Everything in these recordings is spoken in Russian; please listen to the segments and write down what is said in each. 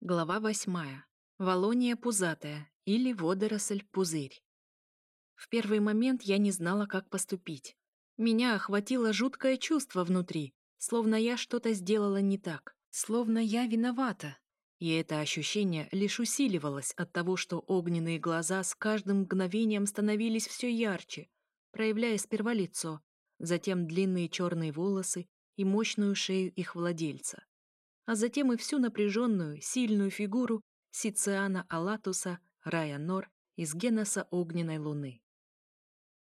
Глава восьмая. Волония пузатая или водоросль-пузырь. В первый момент я не знала, как поступить. Меня охватило жуткое чувство внутри, словно я что-то сделала не так, словно я виновата. И это ощущение лишь усиливалось от того, что огненные глаза с каждым мгновением становились все ярче, проявляя сперва лицо, затем длинные черные волосы и мощную шею их владельца а затем и всю напряженную, сильную фигуру Сициана Алатуса Рая Нор из Геноса Огненной Луны.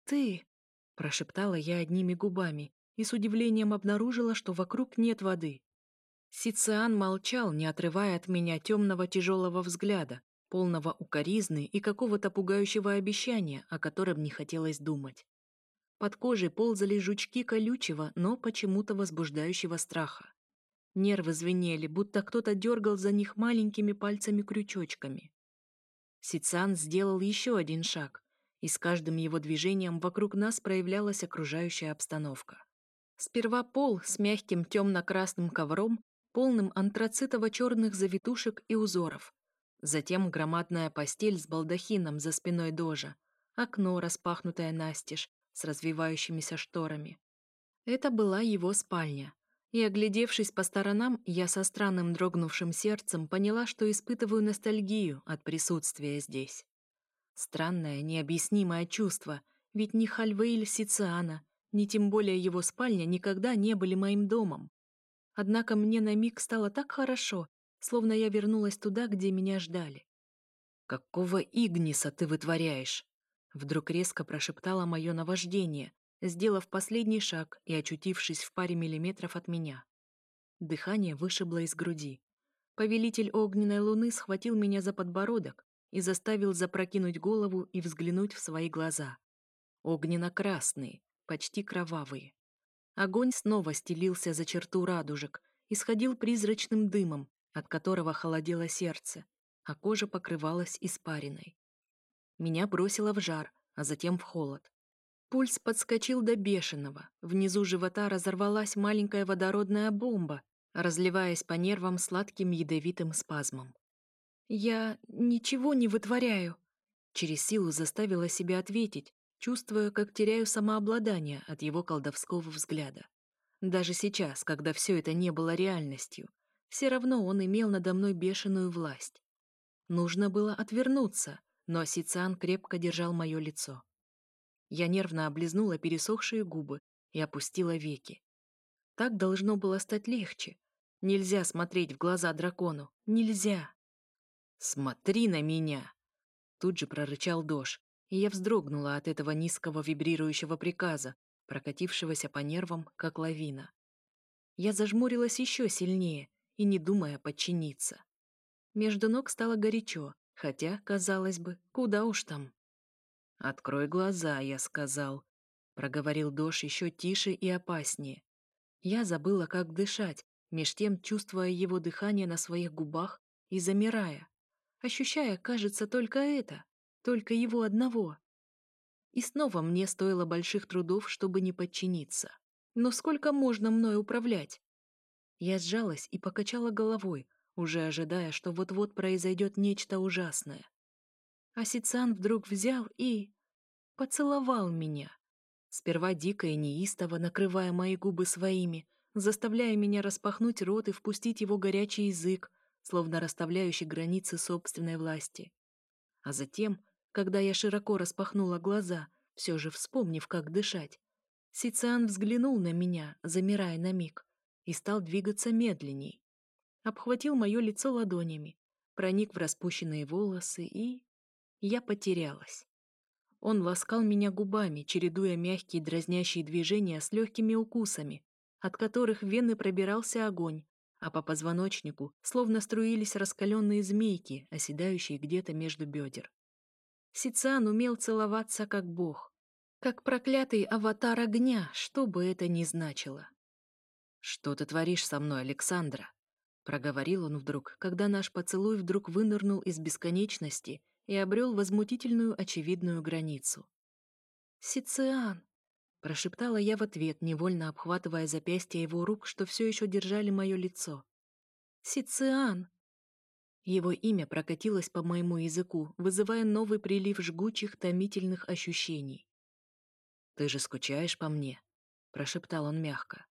«Ты!» — прошептала я одними губами и с удивлением обнаружила, что вокруг нет воды. Сициан молчал, не отрывая от меня темного тяжелого взгляда, полного укоризны и какого-то пугающего обещания, о котором не хотелось думать. Под кожей ползали жучки колючего, но почему-то возбуждающего страха. Нервы звенели, будто кто-то дергал за них маленькими пальцами-крючочками. Сицан сделал еще один шаг, и с каждым его движением вокруг нас проявлялась окружающая обстановка. Сперва пол с мягким темно-красным ковром, полным антрацитово-черных завитушек и узоров. Затем громадная постель с балдахином за спиной дожа, окно, распахнутое настежь, с развивающимися шторами. Это была его спальня, и, оглядевшись по сторонам, я со странным дрогнувшим сердцем поняла, что испытываю ностальгию от присутствия здесь. Странное, необъяснимое чувство, ведь ни Хальвейль Сициана, ни тем более его спальня никогда не были моим домом. Однако мне на миг стало так хорошо, словно я вернулась туда, где меня ждали. «Какого Игниса ты вытворяешь?» Вдруг резко прошептало мое наваждение, сделав последний шаг и очутившись в паре миллиметров от меня. Дыхание вышибло из груди. Повелитель огненной луны схватил меня за подбородок и заставил запрокинуть голову и взглянуть в свои глаза. Огненно-красные, почти кровавые. Огонь снова стелился за черту радужек и сходил призрачным дымом, от которого холодело сердце, а кожа покрывалась испариной. Меня бросило в жар, а затем в холод. Пульс подскочил до бешеного. Внизу живота разорвалась маленькая водородная бомба, разливаясь по нервам сладким ядовитым спазмом. «Я ничего не вытворяю», — через силу заставила себя ответить, чувствуя, как теряю самообладание от его колдовского взгляда. Даже сейчас, когда все это не было реальностью, все равно он имел надо мной бешеную власть. Нужно было отвернуться, но Сициан крепко держал мое лицо. Я нервно облизнула пересохшие губы и опустила веки. Так должно было стать легче. Нельзя смотреть в глаза дракону. Нельзя. «Смотри на меня!» Тут же прорычал Дош, и я вздрогнула от этого низкого вибрирующего приказа, прокатившегося по нервам, как лавина. Я зажмурилась еще сильнее и не думая подчиниться. Между ног стало горячо, хотя, казалось бы, куда уж там. «Открой глаза», — я сказал. Проговорил Дош еще тише и опаснее. Я забыла, как дышать, меж тем чувствуя его дыхание на своих губах и замирая, ощущая, кажется, только это, только его одного. И снова мне стоило больших трудов, чтобы не подчиниться. Но сколько можно мной управлять? Я сжалась и покачала головой, уже ожидая, что вот-вот произойдет нечто ужасное. Асицан вдруг взял и... поцеловал меня. Сперва дико и неистово, накрывая мои губы своими, заставляя меня распахнуть рот и впустить его горячий язык, словно расставляющий границы собственной власти. А затем, когда я широко распахнула глаза, все же вспомнив, как дышать, Сициан взглянул на меня, замирая на миг, и стал двигаться медленней. Обхватил мое лицо ладонями, проник в распущенные волосы и я потерялась. Он ласкал меня губами, чередуя мягкие дразнящие движения с легкими укусами, от которых в вены пробирался огонь, а по позвоночнику словно струились раскаленные змейки, оседающие где-то между бедер. Сициан умел целоваться как бог, как проклятый аватар огня, что бы это ни значило. «Что ты творишь со мной, Александра?» — проговорил он вдруг, когда наш поцелуй вдруг вынырнул из бесконечности и обрел возмутительную очевидную границу. «Сициан!» — прошептала я в ответ, невольно обхватывая запястья его рук, что все еще держали мое лицо. «Сициан!» Его имя прокатилось по моему языку, вызывая новый прилив жгучих, томительных ощущений. «Ты же скучаешь по мне?» — прошептал он мягко.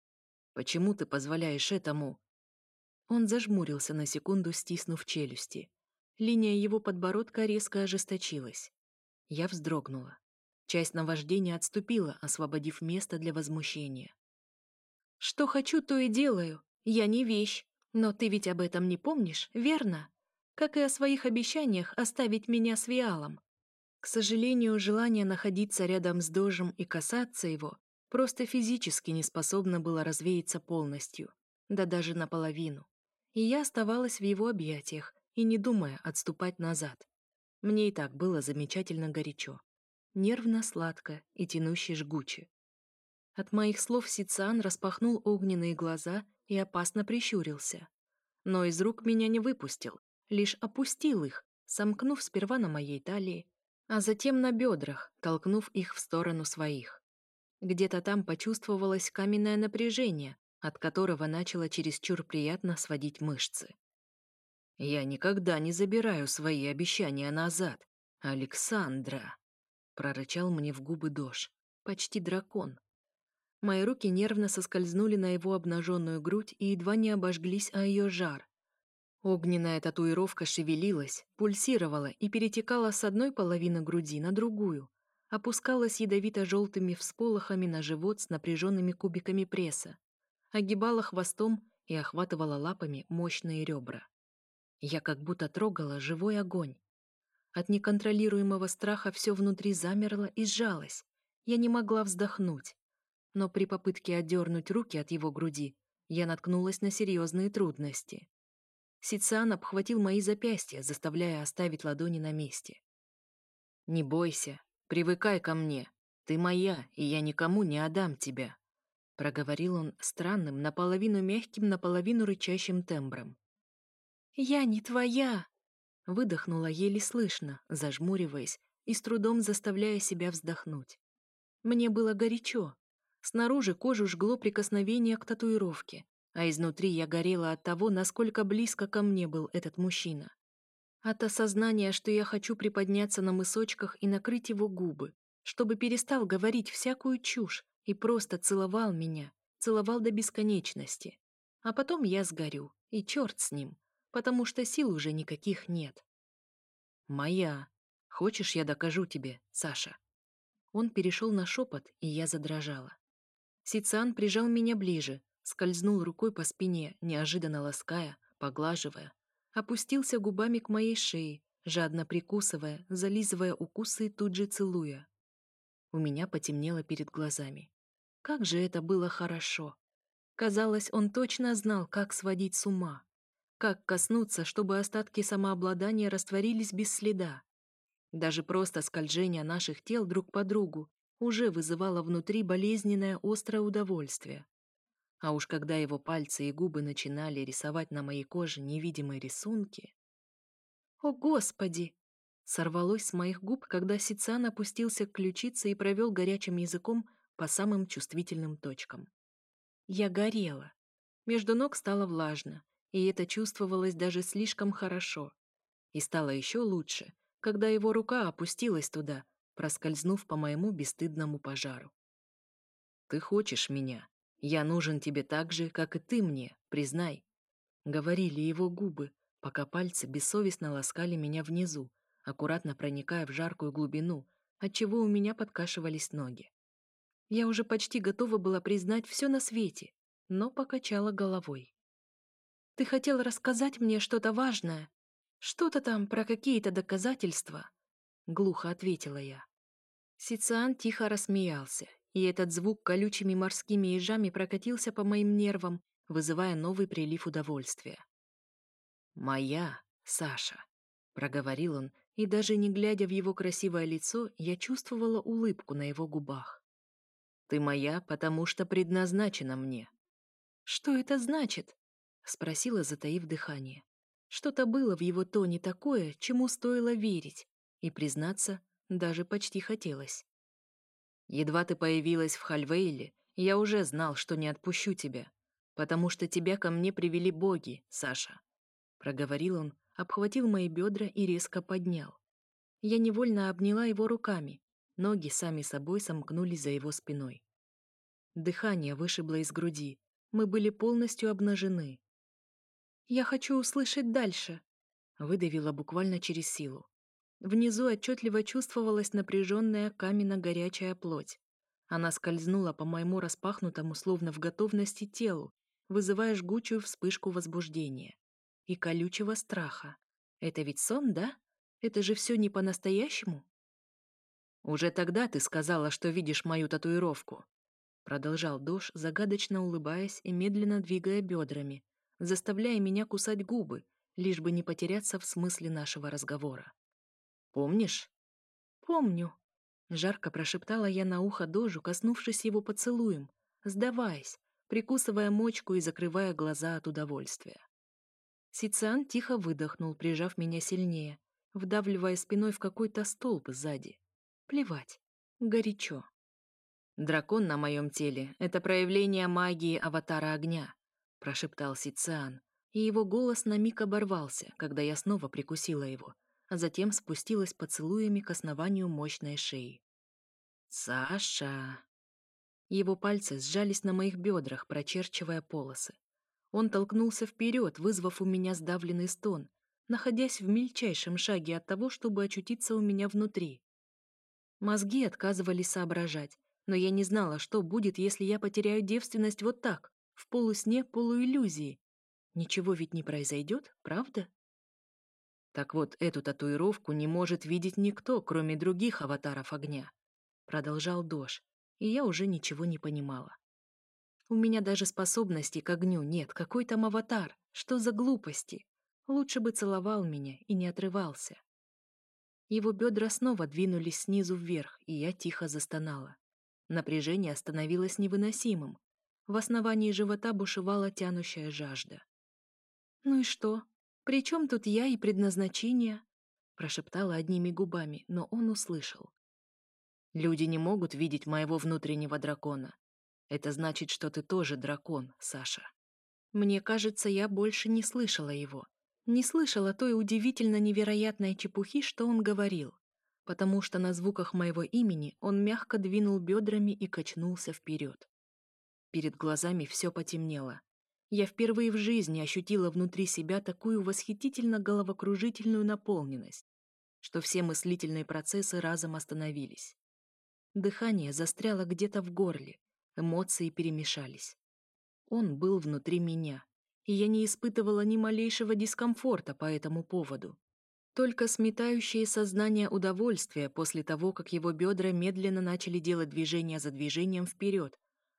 «Почему ты позволяешь этому?» Он зажмурился на секунду, стиснув челюсти. Линия его подбородка резко ожесточилась. Я вздрогнула. Часть наваждения отступила, освободив место для возмущения. «Что хочу, то и делаю. Я не вещь. Но ты ведь об этом не помнишь, верно? Как и о своих обещаниях оставить меня с Виалом. К сожалению, желание находиться рядом с Дожем и касаться его просто физически не способно было развеяться полностью, да даже наполовину. И я оставалась в его объятиях и не думая отступать назад. Мне и так было замечательно горячо. Нервно-сладко и тянуще жгуче. От моих слов Сициан распахнул огненные глаза и опасно прищурился. Но из рук меня не выпустил, лишь опустил их, сомкнув сперва на моей талии, а затем на бедрах, толкнув их в сторону своих. Где-то там почувствовалось каменное напряжение, от которого начало чересчур приятно сводить мышцы. «Я никогда не забираю свои обещания назад, Александра!» прорычал мне в губы Дош, почти дракон. Мои руки нервно соскользнули на его обнаженную грудь и едва не обожглись о ее жар, Огненная татуировка шевелилась, пульсировала и перетекала с одной половины груди на другую, опускалась ядовито-желтыми всполохами на живот с напряженными кубиками пресса, огибала хвостом и охватывала лапами мощные ребра. Я как будто трогала живой огонь. От неконтролируемого страха все внутри замерло и сжалось. Я не могла вздохнуть. Но при попытке отдернуть руки от его груди я наткнулась на серьезные трудности. Сициан обхватил мои запястья, заставляя оставить ладони на месте. «Не бойся, привыкай ко мне. Ты моя, и я никому не отдам тебя», — проговорил он странным, наполовину мягким, наполовину рычащим тембром. «Я не твоя!» — выдохнула еле слышно, зажмуриваясь и с трудом заставляя себя вздохнуть. Мне было горячо. Снаружи кожу жгло прикосновение к татуировке, а изнутри я горела от того, насколько близко ко мне был этот мужчина. От осознания, что я хочу приподняться на мысочках и накрыть его губы, чтобы перестал говорить всякую чушь и просто целовал меня, целовал до бесконечности. А потом я сгорю, и черт с ним, потому что сил уже никаких нет. «Моя. Хочешь, я докажу тебе, Саша?» Он перешел на шепот, и я задрожала. Сициан прижал меня ближе, скользнул рукой по спине, неожиданно лаская, поглаживая, опустился губами к моей шее, жадно прикусывая, зализывая укусы и тут же целуя. У меня потемнело перед глазами. Как же это было хорошо! Казалось, он точно знал, как сводить с ума, как коснуться, чтобы остатки самообладания растворились без следа. Даже просто скольжение наших тел друг по другу уже вызывало внутри болезненное острое удовольствие. А уж когда его пальцы и губы начинали рисовать на моей коже невидимые рисунки... «О, Господи!» Сорвалось с моих губ, когда Сицан опустился к ключице и провел горячим языком по самым чувствительным точкам. Я горела. Между ног стало влажно, и это чувствовалось даже слишком хорошо. И стало еще лучше, когда его рука опустилась туда, проскользнув по моему бесстыдному пожару. «Ты хочешь меня?» Я нужен тебе так же, как и ты мне, признай. Говорили его губы, пока пальцы бессовестно ласкали меня внизу, аккуратно проникая в жаркую глубину, отчего у меня подкашивались ноги. Я уже почти готова была признать все на свете, но покачала головой. «Ты хотел рассказать мне что-то важное? Что-то там про какие-то доказательства?» Глухо ответила я. Сициан тихо рассмеялся, и этот звук колючими морскими ежами прокатился по моим нервам, вызывая новый прилив удовольствия. «Моя Саша», — проговорил он, и даже не глядя в его красивое лицо, я чувствовала улыбку на его губах. «Ты моя, потому что предназначена мне». «Что это значит?» — спросила, затаив дыхание. Что-то было в его тоне такое, чему стоило верить, и, признаться, даже почти хотелось. Едва ты появилась в Хальвейле, я уже знал, что не отпущу тебя, потому что тебя ко мне привели боги, Саша. Проговорил он, обхватил мои бедра и резко поднял. Я невольно обняла его руками, ноги сами собой сомкнулись за его спиной. Дыхание вышибло из груди, мы были полностью обнажены. «Я хочу услышать дальше», — выдавила буквально через силу. Внизу отчетливо чувствовалась напряженная каменно-горячая плоть. Она скользнула по моему распахнутому, словно в готовности телу, вызывая жгучую вспышку возбуждения и колючего страха. Это ведь сон, да? Это же все не по-настоящему? Уже тогда ты сказала, что видишь мою татуировку. Продолжал Дош, загадочно улыбаясь и медленно двигая бедрами, заставляя меня кусать губы, лишь бы не потеряться в смысле нашего разговора. Помнишь? Помню. Жарко прошептала я на ухо Дожу, коснувшись его поцелуем, сдаваясь, прикусывая мочку и закрывая глаза от удовольствия. Сициан тихо выдохнул, прижав меня сильнее, вдавливая спиной в какой-то столб сзади. Плевать. Горячо. «Дракон на моем теле — это проявление магии аватара огня», — прошептал Сициан, и его голос на миг оборвался, когда я снова прикусила его, а затем спустилась поцелуями к основанию мощной шеи. «Саша!» Его пальцы сжались на моих бедрах, прочерчивая полосы. Он толкнулся вперед, вызвав у меня сдавленный стон, находясь в мельчайшем шаге от того, чтобы очутиться у меня внутри. Мозги отказывались соображать, но я не знала, что будет, если я потеряю девственность вот так, в полусне полуиллюзии. Ничего ведь не произойдет, правда? Так вот, эту татуировку не может видеть никто, кроме других аватаров огня. Продолжал Дош, и я уже ничего не понимала. У меня даже способностей к огню нет, какой там аватар, что за глупости. Лучше бы целовал меня и не отрывался. Его бедра снова двинулись снизу вверх, и я тихо застонала. Напряжение становилось невыносимым. В основании живота бушевала тянущая жажда. «Ну и что? При чем тут я и предназначение?» прошептала одними губами, но он услышал. «Люди не могут видеть моего внутреннего дракона. Это значит, что ты тоже дракон, Саша». Мне кажется, я больше не слышала его. Не слышала той удивительно невероятной чепухи, что он говорил, потому что на звуках моего имени он мягко двинул бедрами и качнулся вперед. Перед глазами все потемнело. Я впервые в жизни ощутила внутри себя такую восхитительно головокружительную наполненность, что все мыслительные процессы разом остановились. Дыхание застряло где-то в горле, эмоции перемешались. Он был внутри меня, и я не испытывала ни малейшего дискомфорта по этому поводу. Только сметающее сознание удовольствия после того, как его бедра медленно начали делать движение за движением вперед,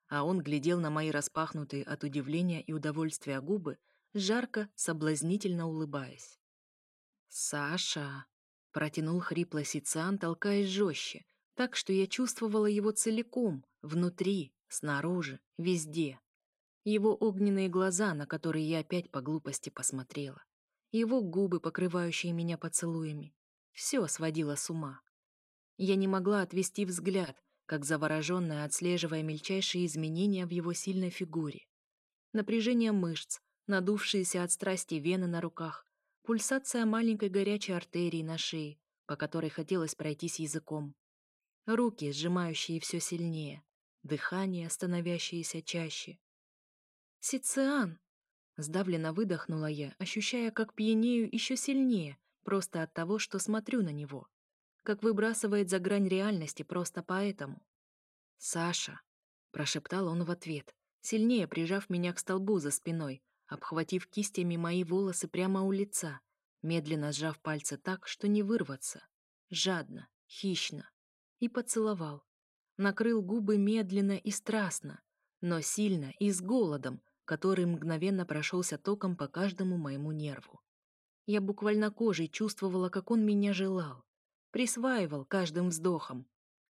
а он глядел на мои распахнутые от удивления и удовольствия губы, жарко, соблазнительно улыбаясь. «Саша!» — протянул хрипло Сициан, толкаясь жестче, так что я чувствовала его целиком, внутри, снаружи, везде. Его огненные глаза, на которые я опять по глупости посмотрела. Его губы, покрывающие меня поцелуями. Все сводило с ума. Я не могла отвести взгляд, как завороженная, отслеживая мельчайшие изменения в его сильной фигуре. Напряжение мышц, надувшиеся от страсти вены на руках, пульсация маленькой горячей артерии на шее, по которой хотелось пройтись языком. Руки, сжимающие все сильнее, дыхание, становящееся чаще, «Сициан!» Сдавленно выдохнула я, ощущая, как пьянею еще сильнее, просто от того, что смотрю на него. Как выбрасывает за грань реальности просто поэтому. «Саша!» — прошептал он в ответ, сильнее прижав меня к столбу за спиной, обхватив кистями мои волосы прямо у лица, медленно сжав пальцы так, что не вырваться. Жадно, хищно. И поцеловал. Накрыл губы медленно и страстно, но сильно и с голодом, который мгновенно прошелся током по каждому моему нерву. Я буквально кожей чувствовала, как он меня желал, присваивал каждым вздохом,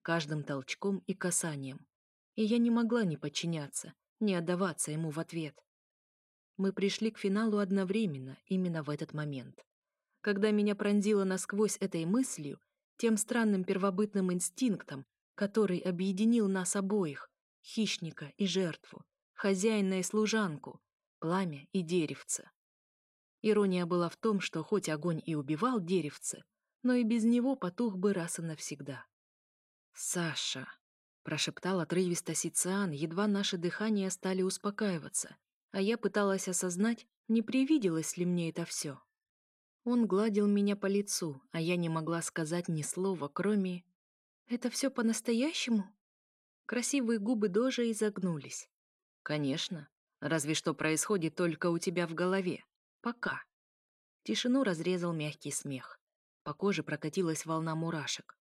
каждым толчком и касанием. И я не могла не подчиняться, не отдаваться ему в ответ. Мы пришли к финалу одновременно, именно в этот момент. Когда меня пронзило насквозь этой мыслью, тем странным первобытным инстинктом, который объединил нас обоих, хищника и жертву, хозяина и служанку, пламя и деревце. Ирония была в том, что хоть огонь и убивал деревце, но и без него потух бы раз и навсегда. «Саша!» — прошептал отрывисто Сициан, едва наши дыхания стали успокаиваться, а я пыталась осознать, не привиделось ли мне это все. Он гладил меня по лицу, а я не могла сказать ни слова, кроме «Это все по-настоящему?» Красивые губы Дожа изогнулись. «Конечно. Разве что происходит только у тебя в голове. Пока». Тишину разрезал мягкий смех. По коже прокатилась волна мурашек.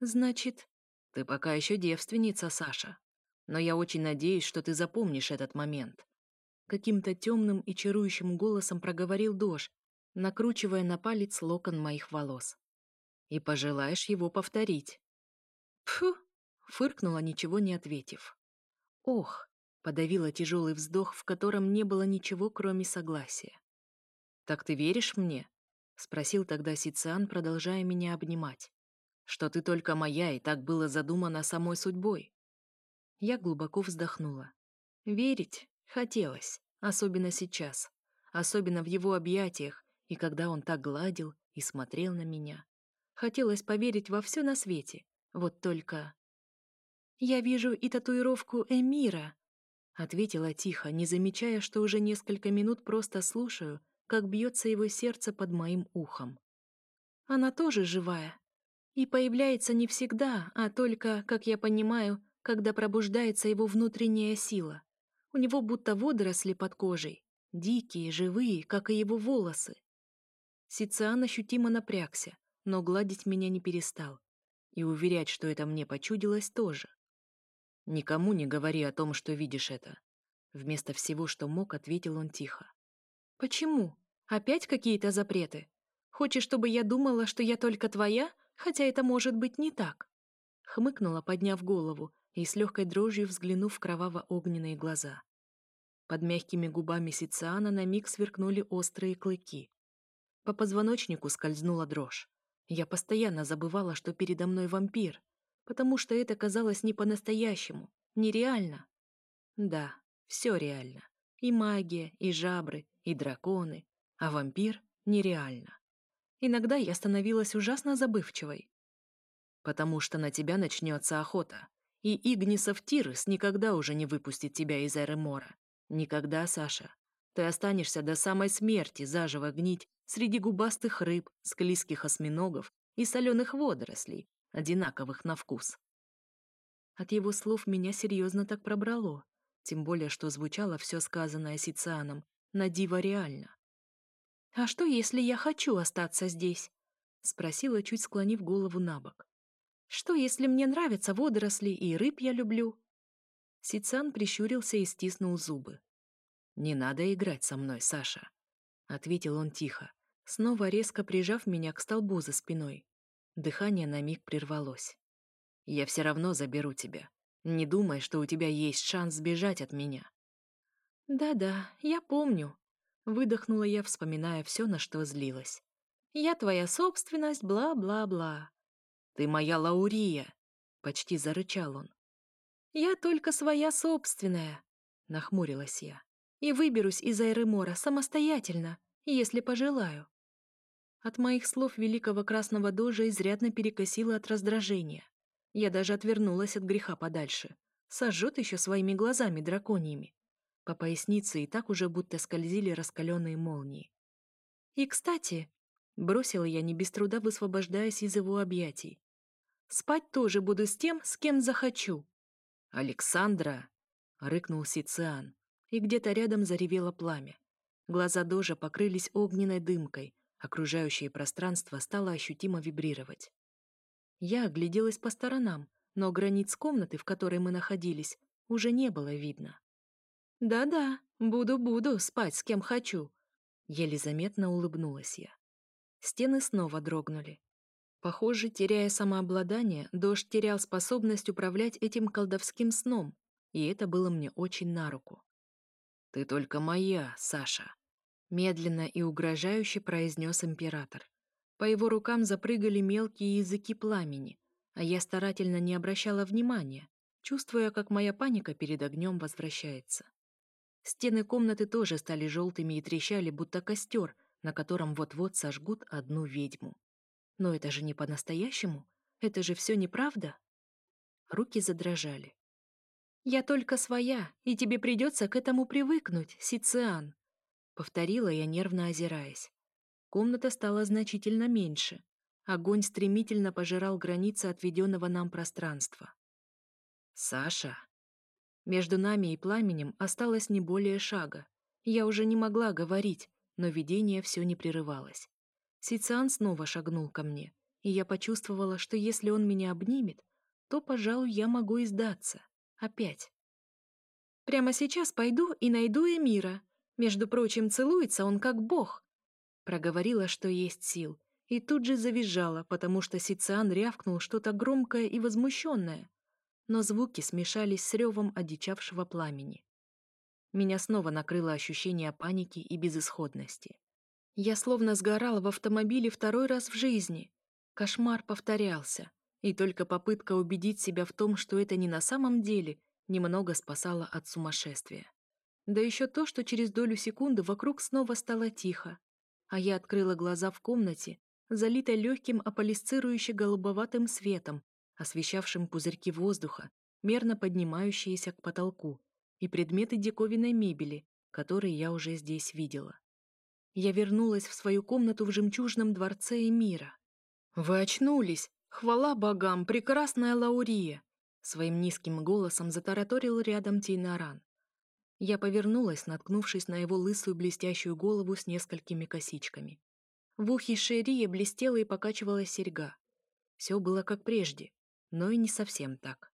«Значит...» «Ты пока еще девственница, Саша. Но я очень надеюсь, что ты запомнишь этот момент». Каким-то темным и чарующим голосом проговорил Дож, накручивая на палец локон моих волос. «И пожелаешь его повторить». «Пфу!» — фыркнула, ничего не ответив. «Ох!» — подавила тяжелый вздох, в котором не было ничего, кроме согласия. «Так ты веришь мне?» — спросил тогда Сициан, продолжая меня обнимать. «Что ты только моя, и так было задумано самой судьбой». Я глубоко вздохнула. Верить хотелось, особенно сейчас, особенно в его объятиях, и когда он так гладил и смотрел на меня. Хотелось поверить во все на свете, вот только... «Я вижу и татуировку Эмира», — ответила тихо, не замечая, что уже несколько минут просто слушаю, как бьется его сердце под моим ухом. Она тоже живая. И появляется не всегда, а только, как я понимаю, когда пробуждается его внутренняя сила. У него будто водоросли под кожей, дикие, живые, как и его волосы. Сициан ощутимо напрягся, но гладить меня не перестал. И уверять, что это мне почудилось, тоже. «Никому не говори о том, что видишь это». Вместо всего, что мог, ответил он тихо. «Почему?» Опять какие-то запреты? Хочешь, чтобы я думала, что я только твоя, хотя это может быть не так?» Хмыкнула, подняв голову и с легкой дрожью взглянув в кроваво-огненные глаза. Под мягкими губами Сициана на миг сверкнули острые клыки. По позвоночнику скользнула дрожь. Я постоянно забывала, что передо мной вампир, потому что это казалось не по-настоящему, нереально. Да, все реально. И магия, и жабры, и драконы, а вампир — нереально. Иногда я становилась ужасно забывчивой. Потому что на тебя начнется охота, и Игнисов Тирес никогда уже не выпустит тебя из Эремора. Никогда, Саша. Ты останешься до самой смерти заживо гнить среди губастых рыб, склизких осьминогов и соленых водорослей, одинаковых на вкус. От его слов меня серьезно так пробрало, тем более, что звучало все сказанное Сицианом на диво реально. «А что, если я хочу остаться здесь?» — спросила, чуть склонив голову на бок. «Что, если мне нравятся водоросли и рыб я люблю?» Сицан прищурился и стиснул зубы. «Не надо играть со мной, Саша», — ответил он тихо, снова резко прижав меня к столбу за спиной. Дыхание на миг прервалось. «Я все равно заберу тебя. Не думай, что у тебя есть шанс сбежать от меня». «Да-да, я помню», Выдохнула я, вспоминая все, на что злилась. «Я твоя собственность, бла-бла-бла». «Ты моя Лаурия!» — почти зарычал он. «Я только своя собственная», — нахмурилась я. «И выберусь из Айремора самостоятельно, если пожелаю». От моих слов великого красного дожа изрядно перекосило от раздражения. Я даже отвернулась от греха подальше. Сожжет еще своими глазами драконьями. По пояснице и так уже будто скользили раскаленные молнии. «И, кстати», — бросила я не без труда, высвобождаясь из его объятий, «спать тоже буду с тем, с кем захочу». «Александра!» — рыкнул Сициан, и где-то рядом заревело пламя. Глаза Дожа покрылись огненной дымкой, окружающее пространство стало ощутимо вибрировать. Я огляделась по сторонам, но границ комнаты, в которой мы находились, уже не было видно. «Да-да, буду-буду спать с кем хочу», — еле заметно улыбнулась я. Стены снова дрогнули. Похоже, теряя самообладание, дождь терял способность управлять этим колдовским сном, и это было мне очень на руку. «Ты только моя, Саша», — медленно и угрожающе произнес император. По его рукам запрыгали мелкие языки пламени, а я старательно не обращала внимания, чувствуя, как моя паника перед огнем возвращается. Стены комнаты тоже стали желтыми и трещали, будто костер, на котором вот-вот сожгут одну ведьму. Но это же не по-настоящему. Это же все неправда. Руки задрожали. «Я только своя, и тебе придется к этому привыкнуть, Сициан», — повторила я, нервно озираясь. Комната стала значительно меньше. Огонь стремительно пожирал границы отведенного нам пространства. «Саша!» Между нами и пламенем осталось не более шага. Я уже не могла говорить, но видение все не прерывалось. Сициан снова шагнул ко мне, и я почувствовала, что если он меня обнимет, то, пожалуй, я могу и сдаться. Опять. «Прямо сейчас пойду и найду Эмира. Между прочим, целуется он как бог», — проговорила, что есть сил, и тут же завизжала, потому что Сициан рявкнул что-то громкое и возмущенное, но звуки смешались с ревом одичавшего пламени. Меня снова накрыло ощущение паники и безысходности. Я словно сгорала в автомобиле второй раз в жизни. Кошмар повторялся, и только попытка убедить себя в том, что это не на самом деле, немного спасала от сумасшествия. Да еще то, что через долю секунды вокруг снова стало тихо, а я открыла глаза в комнате, залитой легким аполисцирующе-голубоватым светом, освещавшим пузырьки воздуха, мерно поднимающиеся к потолку, и предметы диковинной мебели, которые я уже здесь видела. Я вернулась в свою комнату в жемчужном дворце Эмира. «Вы очнулись! Хвала богам, прекрасная Лаурия!» Своим низким голосом затараторил рядом Тейнаран. Я повернулась, наткнувшись на его лысую блестящую голову с несколькими косичками. В ухе Шерия блестела и покачивалась серьга. Все было как прежде, но и не совсем так.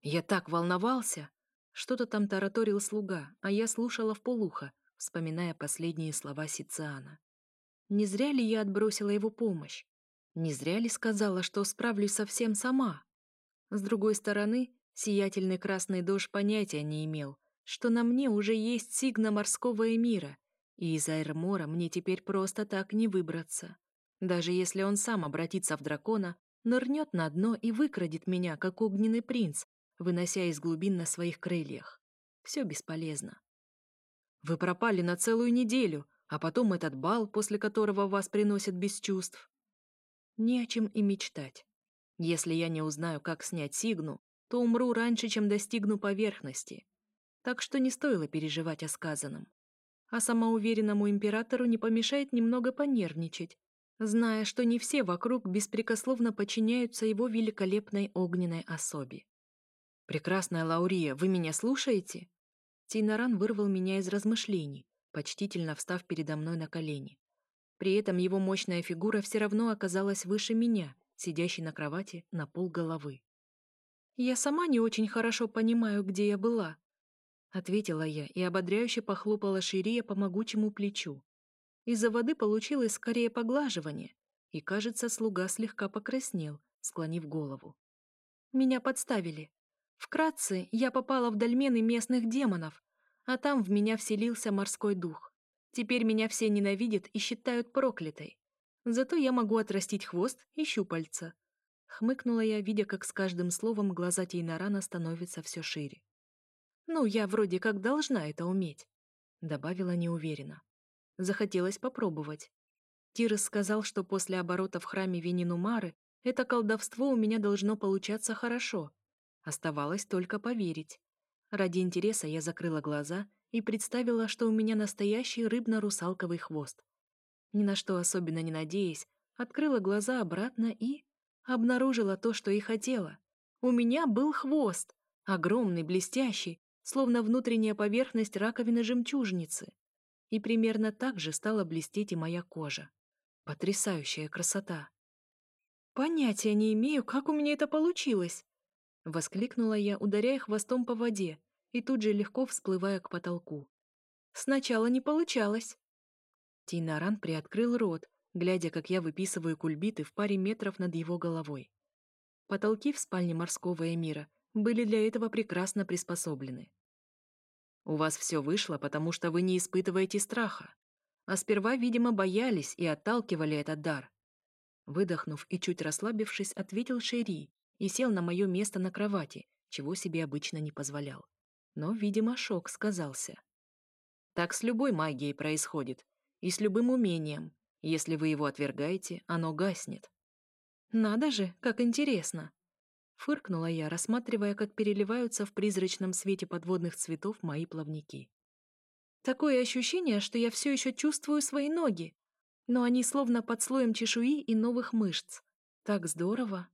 Я так волновался, что-то там тараторил слуга, а я слушала в полухо, вспоминая последние слова Сициана. Не зря ли я отбросила его помощь? Не зря ли сказала, что справлюсь совсем сама? С другой стороны, сиятельный красный дождь понятия не имел, что на мне уже есть сигна морского эмира, и из Айрмора мне теперь просто так не выбраться. Даже если он сам обратится в дракона, нырнет на дно и выкрадет меня, как огненный принц, вынося из глубин на своих крыльях. Все бесполезно. Вы пропали на целую неделю, а потом этот бал, после которого вас приносят без чувств. Не о чем и мечтать. Если я не узнаю, как снять сигну, то умру раньше, чем достигну поверхности. Так что не стоило переживать о сказанном. А самоуверенному императору не помешает немного понервничать, зная, что не все вокруг беспрекословно подчиняются его великолепной огненной особе. «Прекрасная Лаурия, вы меня слушаете?» Тейнаран вырвал меня из размышлений, почтительно встав передо мной на колени. При этом его мощная фигура все равно оказалась выше меня, сидящей на кровати на пол головы. «Я сама не очень хорошо понимаю, где я была», — ответила я и ободряюще похлопала Ширия по могучему плечу. Из-за воды получилось скорее поглаживание, и, кажется, слуга слегка покраснел, склонив голову. «Меня подставили. Вкратце, я попала в дольмены местных демонов, а там в меня вселился морской дух. Теперь меня все ненавидят и считают проклятой. Зато я могу отрастить хвост и щупальца. Хмыкнула я, видя, как с каждым словом глаза Тейнарана становятся все шире. «Ну, я вроде как должна это уметь», — добавила неуверенно. Захотелось попробовать. Тирес сказал, что после оборота в храме Венинумары это колдовство у меня должно получаться хорошо, Оставалось только поверить. Ради интереса я закрыла глаза и представила, что у меня настоящий рыбно-русалковый хвост. Ни на что особенно не надеясь, открыла глаза обратно и... обнаружила то, что и хотела. У меня был хвост, огромный, блестящий, словно внутренняя поверхность раковины жемчужницы. И примерно так же стала блестеть и моя кожа. Потрясающая красота. Понятия не имею, как у меня это получилось. Воскликнула я, ударяя хвостом по воде и тут же легко всплывая к потолку. Сначала не получалось. Тинаран приоткрыл рот, глядя, как я выписываю кульбиты в паре метров над его головой. Потолки в спальне морского эмира были для этого прекрасно приспособлены. У вас все вышло, потому что вы не испытываете страха. А сперва, видимо, боялись и отталкивали этот дар. Выдохнув и чуть расслабившись, ответил Шери, и сел на мое место на кровати, чего себе обычно не позволял. Но, видимо, шок сказался. Так с любой магией происходит. и с любым умением. Если вы его отвергаете, оно гаснет. Надо же, как интересно. Фыркнула я, рассматривая, как переливаются в призрачном свете подводных цветов мои плавники. Такое ощущение, что я все еще чувствую свои ноги, но они словно под слоем чешуи и новых мышц. Так здорово.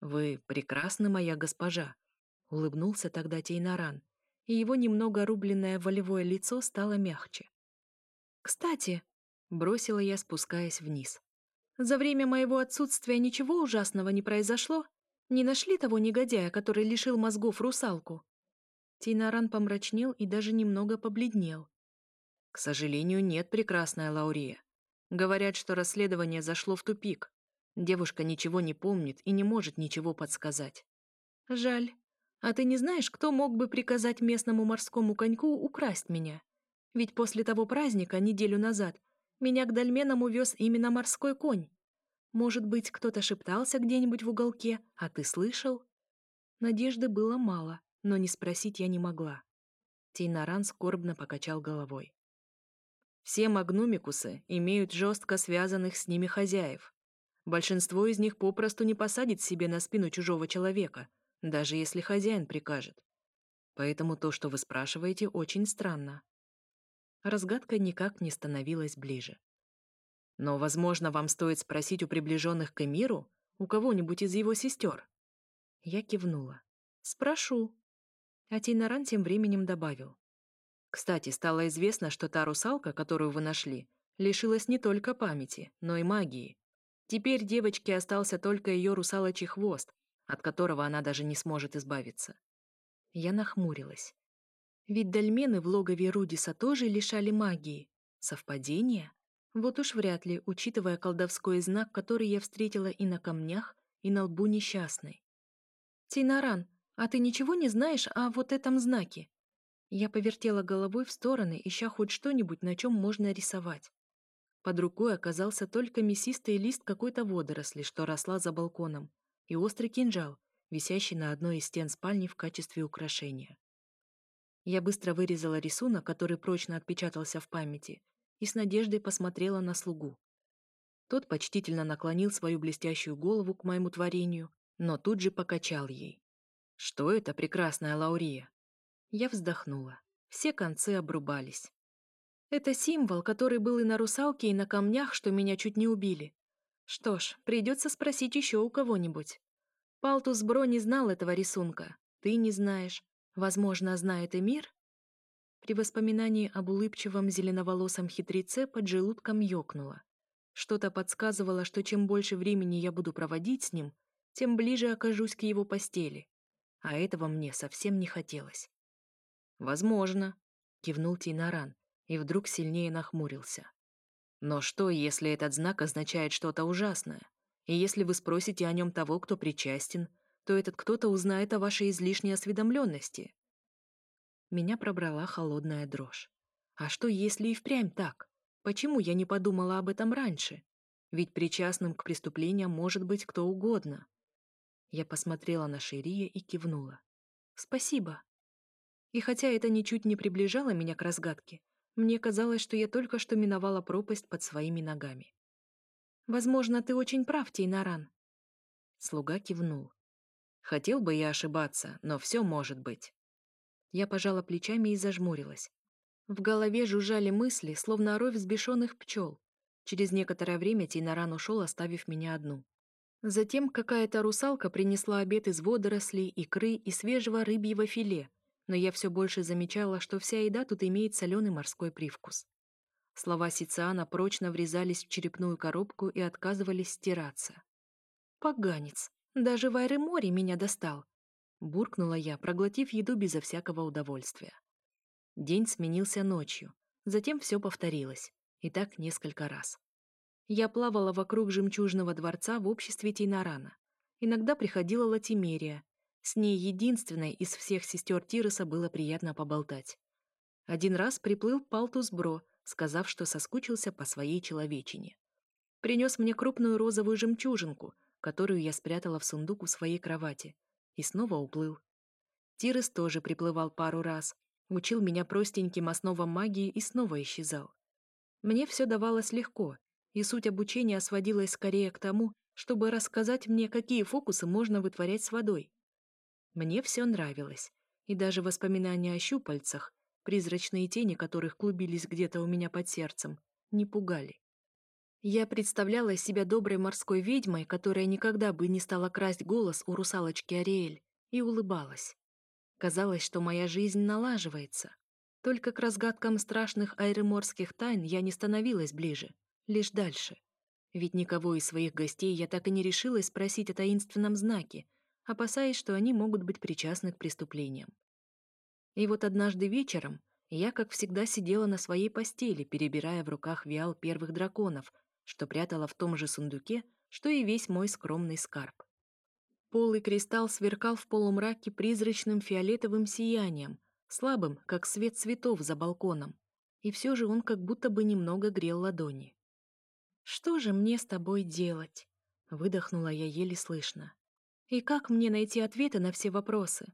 Вы прекрасны, моя госпожа, улыбнулся тогда Тейнаран, и его немного рубленное волевое лицо стало мягче. Кстати, бросила я, спускаясь вниз. За время моего отсутствия ничего ужасного не произошло? Не нашли того негодяя, который лишил мозгов русалку? Тинаран помрачнел и даже немного побледнел. К сожалению, нет, прекрасная Лаурия. Говорят, что расследование зашло в тупик. Девушка ничего не помнит и не может ничего подсказать. Жаль. А ты не знаешь, кто мог бы приказать местному морскому коньку украсть меня? Ведь после того праздника, неделю назад, меня к дольменам увез именно морской конь. Может быть, кто-то шептался где-нибудь в уголке, а ты слышал? Надежды было мало, но не спросить я не могла. Тейнаран скорбно покачал головой. Все магнумикусы имеют жестко связанных с ними хозяев. Большинство из них попросту не посадит себе на спину чужого человека, даже если хозяин прикажет. Поэтому то, что вы спрашиваете, очень странно. Разгадка никак не становилась ближе. Но, возможно, вам стоит спросить у приближенных к Эмиру, у кого-нибудь из его сестер. Я кивнула. Спрошу. А Тейнаран тем временем добавил. Кстати, стало известно, что та русалка, которую вы нашли, лишилась не только памяти, но и магии. Теперь девочке остался только ее русалочий хвост, от которого она даже не сможет избавиться. Я нахмурилась. Ведь дольмены в логове Рудиса тоже лишали магии. Совпадение? Вот уж вряд ли, учитывая колдовской знак, который я встретила и на камнях, и на лбу несчастной. «Тинаран, а ты ничего не знаешь о вот этом знаке?» Я повертела головой в стороны, ища хоть что-нибудь, на чем можно рисовать. Под рукой оказался только мясистый лист какой-то водоросли, что росла за балконом, и острый кинжал, висящий на одной из стен спальни в качестве украшения. Я быстро вырезала рисунок, который прочно отпечатался в памяти, и с надеждой посмотрела на слугу. Тот почтительно наклонил свою блестящую голову к моему творению, но тут же покачал ей. «Что это, прекрасная Лаурия?» Я вздохнула. Все концы обрубались. Это символ, который был и на русалке, и на камнях, что меня чуть не убили. Что ж, придется спросить еще у кого-нибудь. Палтус Бро не знал этого рисунка. Ты не знаешь. Возможно, знает и мир? При воспоминании об улыбчивом зеленоволосом хитреце под желудком ёкнуло. Что-то подсказывало, что чем больше времени я буду проводить с ним, тем ближе окажусь к его постели. А этого мне совсем не хотелось. «Возможно», — кивнул Тейнаран и вдруг сильнее нахмурился. «Но что, если этот знак означает что-то ужасное? И если вы спросите о нем того, кто причастен, то этот кто-то узнает о вашей излишней осведомленности. Меня пробрала холодная дрожь. А что, если и впрямь так? Почему я не подумала об этом раньше? Ведь причастным к преступлениям может быть кто угодно. Я посмотрела на Ширия и кивнула. «Спасибо». И хотя это ничуть не приближало меня к разгадке, мне казалось, что я только что миновала пропасть под своими ногами. «Возможно, ты очень прав, Тейнаран». Слуга кивнул. «Хотел бы я ошибаться, но все может быть. Я пожала плечами и зажмурилась. В голове жужжали мысли, словно рой взбешенных пчел. Через некоторое время Тейнаран ушел, оставив меня одну. Затем какая-то русалка принесла обед из водорослей, икры и свежего рыбьего филе, но я все больше замечала, что вся еда тут имеет соленый морской привкус. Слова Сициана прочно врезались в черепную коробку и отказывались стираться. «Поганец! Даже в Айре-море меня достал!» Буркнула я, проглотив еду безо всякого удовольствия. День сменился ночью, затем все повторилось, и так несколько раз. Я плавала вокруг жемчужного дворца в обществе Тейнарана. Иногда приходила Латимерия. С ней единственной из всех сестер Тироса было приятно поболтать. Один раз приплыл Палтус Бро, сказав, что соскучился по своей человечине. Принес мне крупную розовую жемчужинку, которую я спрятала в сундук у своей кровати, и снова уплыл. Тирес тоже приплывал пару раз, учил меня простеньким основам магии и снова исчезал. Мне все давалось легко, и суть обучения сводилась скорее к тому, чтобы рассказать мне, какие фокусы можно вытворять с водой. Мне все нравилось, и даже воспоминания о щупальцах, призрачные тени которых клубились где-то у меня под сердцем, не пугали. Я представляла себя доброй морской ведьмой, которая никогда бы не стала красть голос у русалочки Ариэль, и улыбалась. Казалось, что моя жизнь налаживается. Только к разгадкам страшных аэроморских тайн я не становилась ближе, лишь дальше. Ведь никого из своих гостей я так и не решилась спросить о таинственном знаке, опасаясь, что они могут быть причастны к преступлениям. И вот однажды вечером я, как всегда, сидела на своей постели, перебирая в руках виал первых драконов, что прятала в том же сундуке, что и весь мой скромный скарб. Полый кристалл сверкал в полумраке призрачным фиолетовым сиянием, слабым, как свет цветов за балконом, и все же он как будто бы немного грел ладони. «Что же мне с тобой делать?» — выдохнула я еле слышно. «И как мне найти ответы на все вопросы?»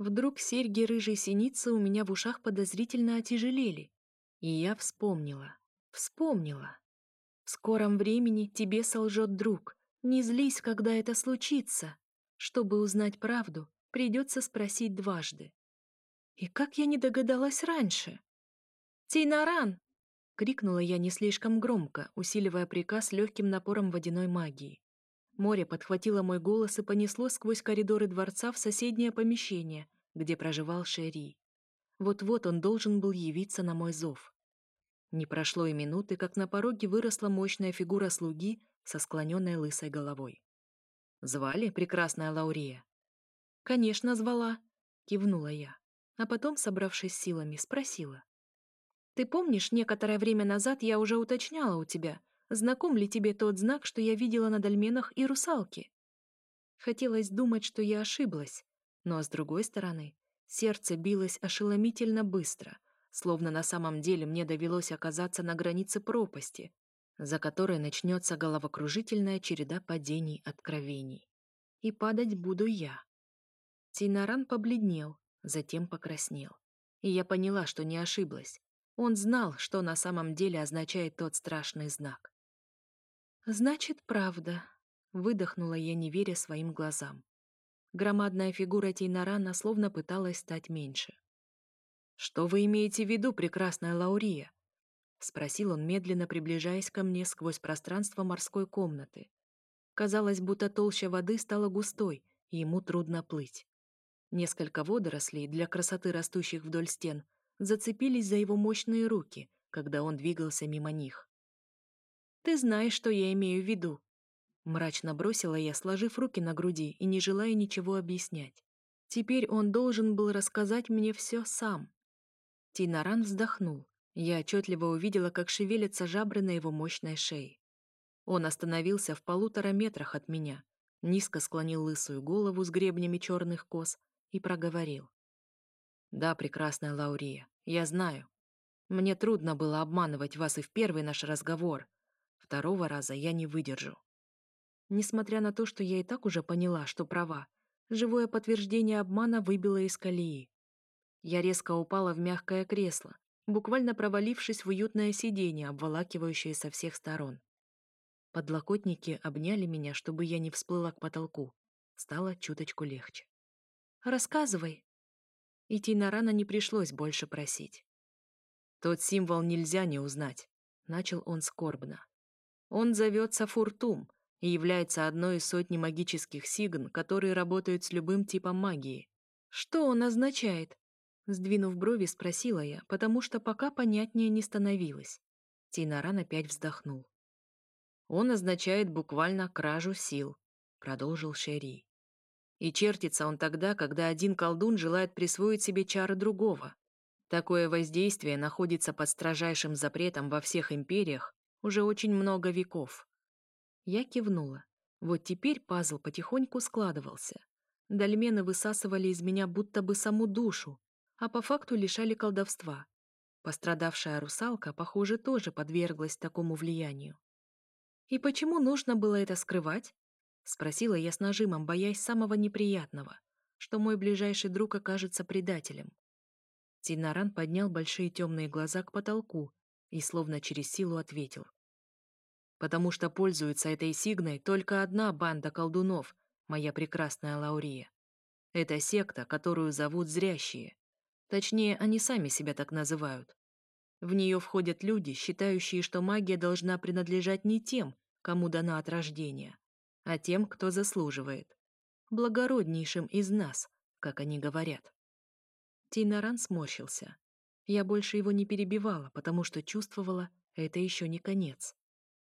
Вдруг серьги рыжей синицы у меня в ушах подозрительно отяжелели. И я вспомнила. Вспомнила. В скором времени тебе солжет друг. Не злись, когда это случится. Чтобы узнать правду, придется спросить дважды. И как я не догадалась раньше? «Тейнаран!» — крикнула я не слишком громко, усиливая приказ легким напором водяной магии. Море подхватило мой голос и понесло сквозь коридоры дворца в соседнее помещение, где проживал Шерри. Вот-вот он должен был явиться на мой зов. Не прошло и минуты, как на пороге выросла мощная фигура слуги со склоненной лысой головой. «Звали прекрасная Лаурия?» «Конечно, звала», — кивнула я, а потом, собравшись силами, спросила. «Ты помнишь, некоторое время назад я уже уточняла у тебя, Знаком ли тебе тот знак, что я видела на дольменах и русалке? Хотелось думать, что я ошиблась, но, с другой стороны, сердце билось ошеломительно быстро, словно на самом деле мне довелось оказаться на границе пропасти, за которой начнется головокружительная череда падений откровений. И падать буду я. Тинаран побледнел, затем покраснел. И я поняла, что не ошиблась. Он знал, что на самом деле означает тот страшный знак. «Значит, правда», — выдохнула я, не веря своим глазам. Громадная фигура Тейнарана словно пыталась стать меньше. «Что вы имеете в виду, прекрасная Лаурия?» — спросил он, медленно приближаясь ко мне сквозь пространство морской комнаты. Казалось, будто толща воды стала густой, и ему трудно плыть. Несколько водорослей, для красоты растущих вдоль стен, зацепились за его мощные руки, когда он двигался мимо них. Ты знаешь, что я имею в виду. Мрачно бросила я, сложив руки на груди и не желая ничего объяснять. Теперь он должен был рассказать мне все сам. Тинаран вздохнул. Я отчетливо увидела, как шевелятся жабры на его мощной шее. Он остановился в полутора метрах от меня, низко склонил лысую голову с гребнями черных кос и проговорил. «Да, прекрасная Лаурия, я знаю. Мне трудно было обманывать вас и в первый наш разговор, Второго раза я не выдержу. Несмотря на то, что я и так уже поняла, что права, живое подтверждение обмана выбило из колеи. Я резко упала в мягкое кресло, буквально провалившись в уютное сиденье, обволакивающее со всех сторон. Подлокотники обняли меня, чтобы я не всплыла к потолку. Стало чуточку легче. «Рассказывай». Идти на рано не пришлось больше просить. «Тот символ нельзя не узнать», — начал он скорбно. Он зовется Фуртум и является одной из сотни магических сигн, которые работают с любым типом магии. Что он означает? Сдвинув брови, спросила я, потому что пока понятнее не становилось. Тинаран опять вздохнул. Он означает буквально кражу сил, продолжил Шерри. И чертится он тогда, когда один колдун желает присвоить себе чары другого. Такое воздействие находится под строжайшим запретом во всех империях уже очень много веков. Я кивнула. Вот теперь пазл потихоньку складывался. Дольмены высасывали из меня будто бы саму душу, а по факту лишали колдовства. Пострадавшая русалка, похоже, тоже подверглась такому влиянию. «И почему нужно было это скрывать?» — спросила я с нажимом, боясь самого неприятного, что мой ближайший друг окажется предателем. Тинаран поднял большие темные глаза к потолку, и словно через силу ответил. «Потому что пользуется этой сигной только одна банда колдунов, моя прекрасная Лаурия. Это секта, которую зовут Зрящие. Точнее, они сами себя так называют. В нее входят люди, считающие, что магия должна принадлежать не тем, кому дана от рождения, а тем, кто заслуживает. Благороднейшим из нас, как они говорят. Тейнаран сморщился. Я больше его не перебивала, потому что чувствовала, это еще не конец.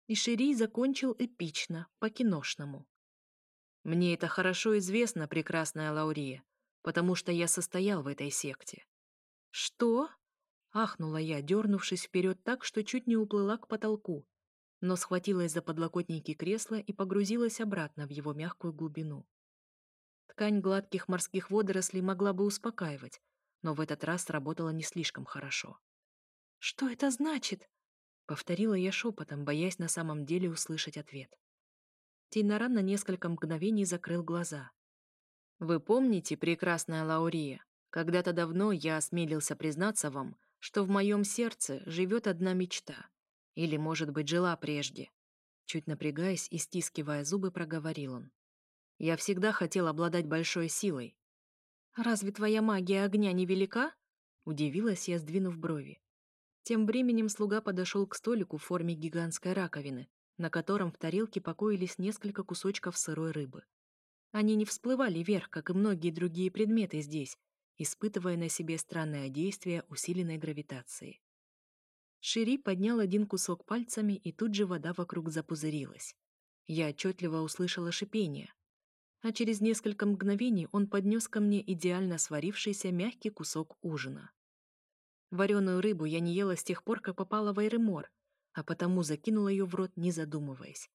И Шири закончил эпично, по-киношному. «Мне это хорошо известно, прекрасная Лаурия, потому что я состоял в этой секте». «Что?» — ахнула я, дернувшись вперед так, что чуть не уплыла к потолку, но схватилась за подлокотники кресла и погрузилась обратно в его мягкую глубину. Ткань гладких морских водорослей могла бы успокаивать, но в этот раз сработала не слишком хорошо. «Что это значит?» — повторила я шепотом, боясь на самом деле услышать ответ. Тейнаран на несколько мгновений закрыл глаза. «Вы помните, прекрасная Лаурия, когда-то давно я осмелился признаться вам, что в моем сердце живет одна мечта. Или, может быть, жила прежде?» Чуть напрягаясь и стискивая зубы, проговорил он. «Я всегда хотел обладать большой силой, «Разве твоя магия огня не велика?» — удивилась я, сдвинув брови. Тем временем слуга подошел к столику в форме гигантской раковины, на котором в тарелке покоились несколько кусочков сырой рыбы. Они не всплывали вверх, как и многие другие предметы здесь, испытывая на себе странное действие усиленной гравитации. Шири поднял один кусок пальцами, и тут же вода вокруг запузырилась. Я отчетливо услышала шипение а через несколько мгновений он поднес ко мне идеально сварившийся мягкий кусок ужина. Вареную рыбу я не ела с тех пор, как попала в Айремор, а потому закинула ее в рот, не задумываясь.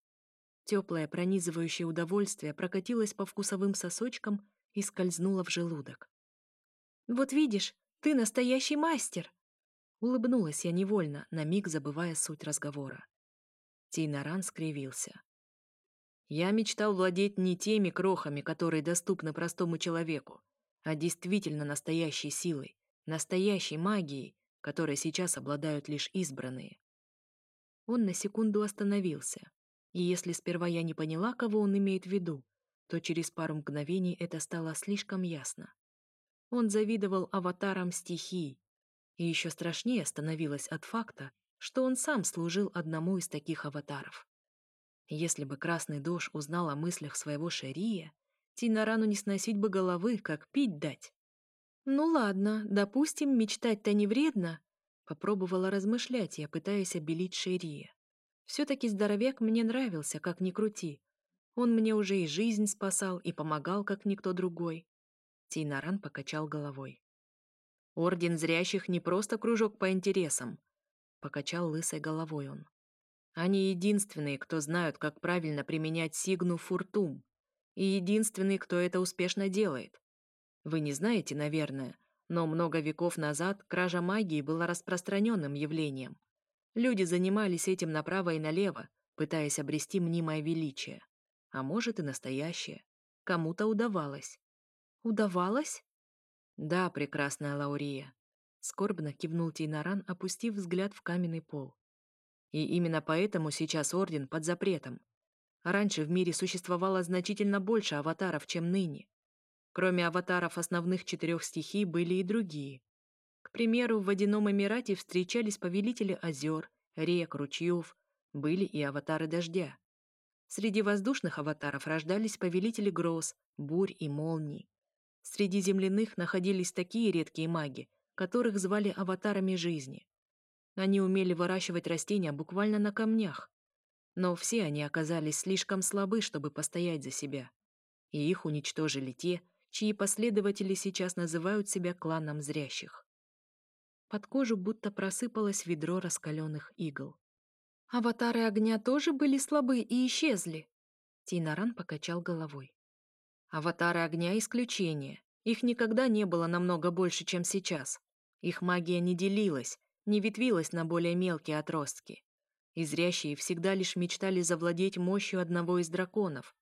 Теплое пронизывающее удовольствие прокатилось по вкусовым сосочкам и скользнуло в желудок. «Вот видишь, ты настоящий мастер!» Улыбнулась я невольно, на миг забывая суть разговора. Тейнаран скривился. Я мечтал владеть не теми крохами, которые доступны простому человеку, а действительно настоящей силой, настоящей магией, которой сейчас обладают лишь избранные. Он на секунду остановился, и если сперва я не поняла, кого он имеет в виду, то через пару мгновений это стало слишком ясно. Он завидовал аватарам стихий, и еще страшнее становилось от факта, что он сам служил одному из таких аватаров. Если бы Красный Дож узнал о мыслях своего Шария, Тинарану не сносить бы головы, как пить дать. «Ну ладно, допустим, мечтать-то не вредно», — попробовала размышлять я, пытаясь обелить Шария. Все-таки здоровяк мне нравился, как ни крути. Он мне уже и жизнь спасал, и помогал, как никто другой. Тейнаран покачал головой. «Орден зрящих не просто кружок по интересам», — покачал лысой головой он. Они единственные, кто знают, как правильно применять сигну фуртум, и единственные, кто это успешно делает. Вы не знаете, наверное, но много веков назад кража магии была распространенным явлением. Люди занимались этим направо и налево, пытаясь обрести мнимое величие. А может и настоящее. Кому-то удавалось. Удавалось? Да, прекрасная Лаурия. Скорбно кивнул Тейнаран, опустив взгляд в каменный пол. И именно поэтому сейчас Орден под запретом. Раньше в мире существовало значительно больше аватаров, чем ныне. Кроме аватаров основных четырех стихий были и другие. К примеру, в Водяном Эмирате встречались повелители озер, рек, ручьев, были и аватары дождя. Среди воздушных аватаров рождались повелители гроз, бурь и молний. Среди земляных находились такие редкие маги, которых звали аватарами жизни. Они умели выращивать растения буквально на камнях. Но все они оказались слишком слабы, чтобы постоять за себя. И их уничтожили те, чьи последователи сейчас называют себя кланом зрящих. Под кожу будто просыпалось ведро раскаленных игл. «Аватары огня тоже были слабы и исчезли?» Тинаран покачал головой. «Аватары огня — исключение. Их никогда не было намного больше, чем сейчас. Их магия не делилась, не ветвилась на более мелкие отростки. И зрящие всегда лишь мечтали завладеть мощью одного из драконов.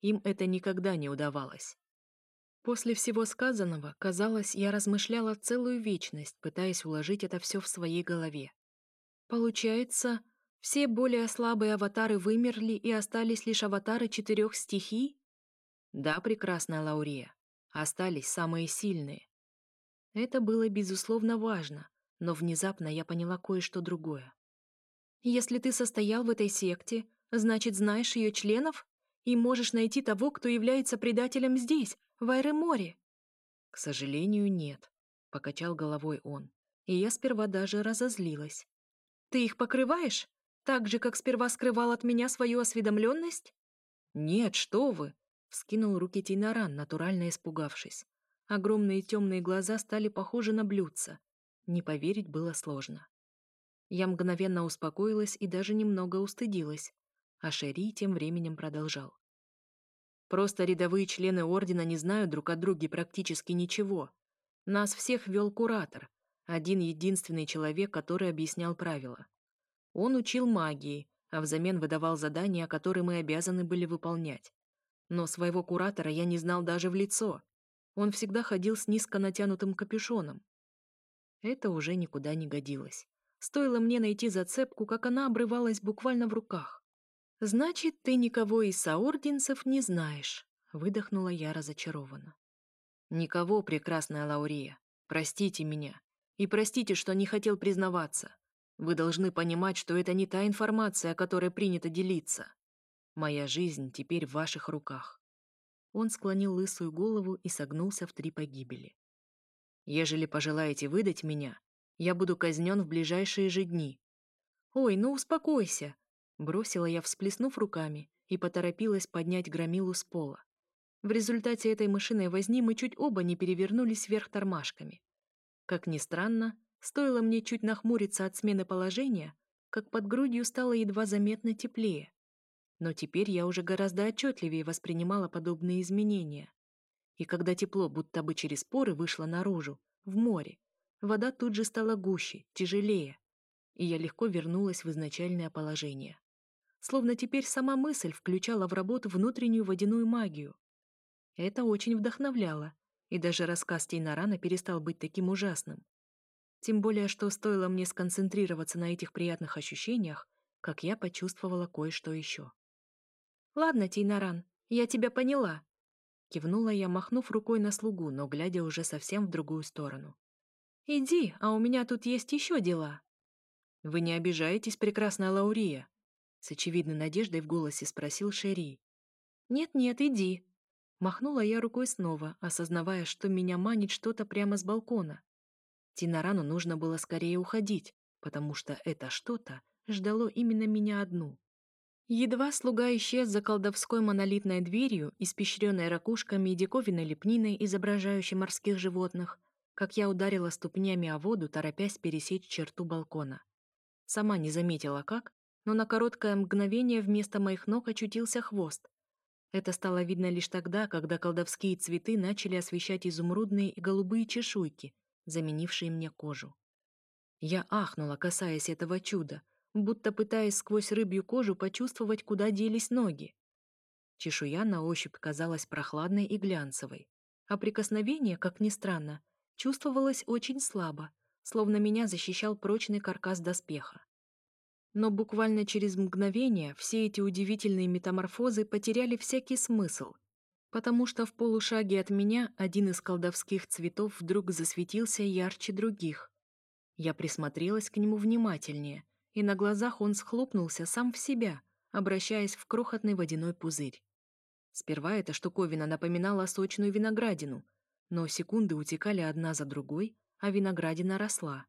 Им это никогда не удавалось. После всего сказанного, казалось, я размышляла целую вечность, пытаясь уложить это все в своей голове. Получается, все более слабые аватары вымерли и остались лишь аватары четырех стихий? Да, прекрасная Лаурия. Остались самые сильные. Это было, безусловно, важно, но внезапно я поняла кое-что другое. Если ты состоял в этой секте, значит, знаешь ее членов и можешь найти того, кто является предателем здесь, в Айреморе. К сожалению, нет, — покачал головой он, и я сперва даже разозлилась. Ты их покрываешь? Так же, как сперва скрывал от меня свою осведомленность? Нет, что вы, — вскинул руки Тейнаран, натурально испугавшись. Огромные темные глаза стали похожи на блюдца. Не поверить было сложно. Я мгновенно успокоилась и даже немного устыдилась, а Шери тем временем продолжал. Просто рядовые члены Ордена не знают друг о друге практически ничего. Нас всех вел куратор, один единственный человек, который объяснял правила. Он учил магии, а взамен выдавал задания, которые мы обязаны были выполнять. Но своего куратора я не знал даже в лицо. Он всегда ходил с низко натянутым капюшоном. Это уже никуда не годилось. Стоило мне найти зацепку, как она обрывалась буквально в руках. «Значит, ты никого из соординцев не знаешь», — выдохнула я разочарованно. «Никого, прекрасная Лаурия. Простите меня. И простите, что не хотел признаваться. Вы должны понимать, что это не та информация, о которой принято делиться. Моя жизнь теперь в ваших руках. Он склонил лысую голову и согнулся в три погибели. «Ежели пожелаете выдать меня, я буду казнен в ближайшие же дни». «Ой, ну успокойся!» Бросила я, всплеснув руками, и поторопилась поднять громилу с пола. В результате этой мышиной возни мы чуть оба не перевернулись вверх тормашками. Как ни странно, стоило мне чуть нахмуриться от смены положения, как под грудью стало едва заметно теплее. Но теперь я уже гораздо отчетливее воспринимала подобные изменения. И когда тепло будто бы через поры вышло наружу, в море, вода тут же стала гуще, тяжелее, и я легко вернулась в изначальное положение. Словно теперь сама мысль включала в работу внутреннюю водяную магию. Это очень вдохновляло, и даже рассказ Тейнарана перестал быть таким ужасным. Тем более, что стоило мне сконцентрироваться на этих приятных ощущениях, как я почувствовала кое-что еще. «Ладно, Тейнаран, я тебя поняла», — кивнула я, махнув рукой на слугу, но глядя уже совсем в другую сторону. «Иди, а у меня тут есть еще дела». «Вы не обижаетесь, прекрасная Лаурия?» С очевидной надеждой в голосе спросил Шерри. «Нет-нет, иди». Махнула я рукой снова, осознавая, что меня манит что-то прямо с балкона. Тинарану нужно было скорее уходить, потому что это что-то ждало именно меня одну. Едва слуга исчез за колдовской монолитной дверью, испещренной ракушками и диковинной лепниной, изображающей морских животных, как я ударила ступнями о воду, торопясь пересечь черту балкона. Сама не заметила как, но на короткое мгновение вместо моих ног очутился хвост. Это стало видно лишь тогда, когда колдовские цветы начали освещать изумрудные и голубые чешуйки, заменившие мне кожу. Я ахнула, касаясь этого чуда — будто пытаясь сквозь рыбью кожу почувствовать, куда делись ноги. Чешуя на ощупь казалась прохладной и глянцевой, а прикосновение, как ни странно, чувствовалось очень слабо, словно меня защищал прочный каркас доспеха. Но буквально через мгновение все эти удивительные метаморфозы потеряли всякий смысл, потому что в полушаге от меня один из колдовских цветов вдруг засветился ярче других. Я присмотрелась к нему внимательнее — и на глазах он схлопнулся сам в себя, обращаясь в крохотный водяной пузырь. Сперва эта штуковина напоминала сочную виноградину, но секунды утекали одна за другой, а виноградина росла.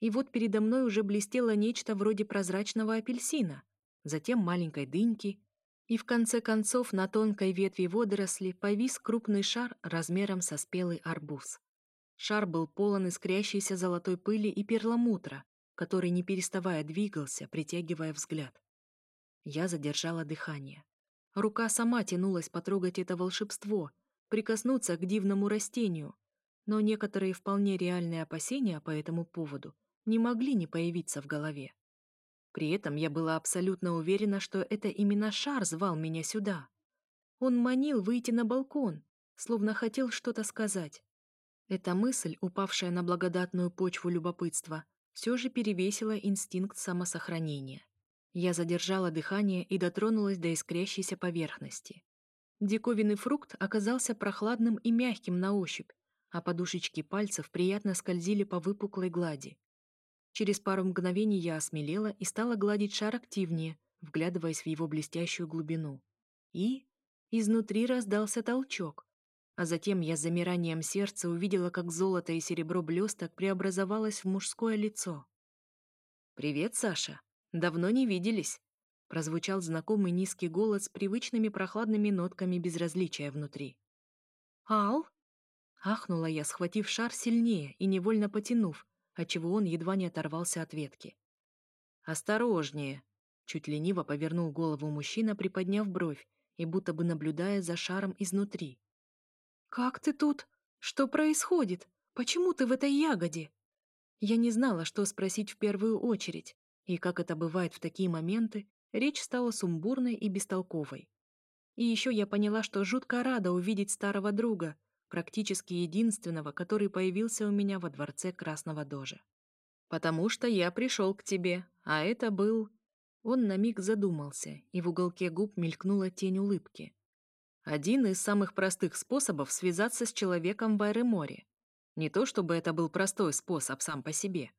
И вот передо мной уже блестело нечто вроде прозрачного апельсина, затем маленькой дыньки, и в конце концов на тонкой ветви водоросли повис крупный шар размером со спелый арбуз. Шар был полон искрящейся золотой пыли и перламутра, который, не переставая, двигался, притягивая взгляд. Я задержала дыхание. Рука сама тянулась потрогать это волшебство, прикоснуться к дивному растению, но некоторые вполне реальные опасения по этому поводу не могли не появиться в голове. При этом я была абсолютно уверена, что это именно шар звал меня сюда. Он манил выйти на балкон, словно хотел что-то сказать. Эта мысль, упавшая на благодатную почву любопытства, все же перевесила инстинкт самосохранения. Я задержала дыхание и дотронулась до искрящейся поверхности. Диковинный фрукт оказался прохладным и мягким на ощупь, а подушечки пальцев приятно скользили по выпуклой глади. Через пару мгновений я осмелела и стала гладить шар активнее, вглядываясь в его блестящую глубину. И изнутри раздался толчок, а затем я с замиранием сердца увидела, как золото и серебро блесток преобразовалось в мужское лицо. «Привет, Саша. Давно не виделись», — прозвучал знакомый низкий голос с привычными прохладными нотками безразличия внутри. «Ал?» — ахнула я, схватив шар сильнее и невольно потянув, отчего он едва не оторвался от ветки. «Осторожнее!» — чуть лениво повернул голову мужчина, приподняв бровь и будто бы наблюдая за шаром изнутри. «Как ты тут? Что происходит? Почему ты в этой ягоде?» Я не знала, что спросить в первую очередь, и, как это бывает в такие моменты, речь стала сумбурной и бестолковой. И еще я поняла, что жутко рада увидеть старого друга, практически единственного, который появился у меня во дворце Красного Дожа. «Потому что я пришел к тебе, а это был...» Он на миг задумался, и в уголке губ мелькнула тень улыбки. Один из самых простых способов связаться с человеком в Айреморе. Не то чтобы это был простой способ сам по себе,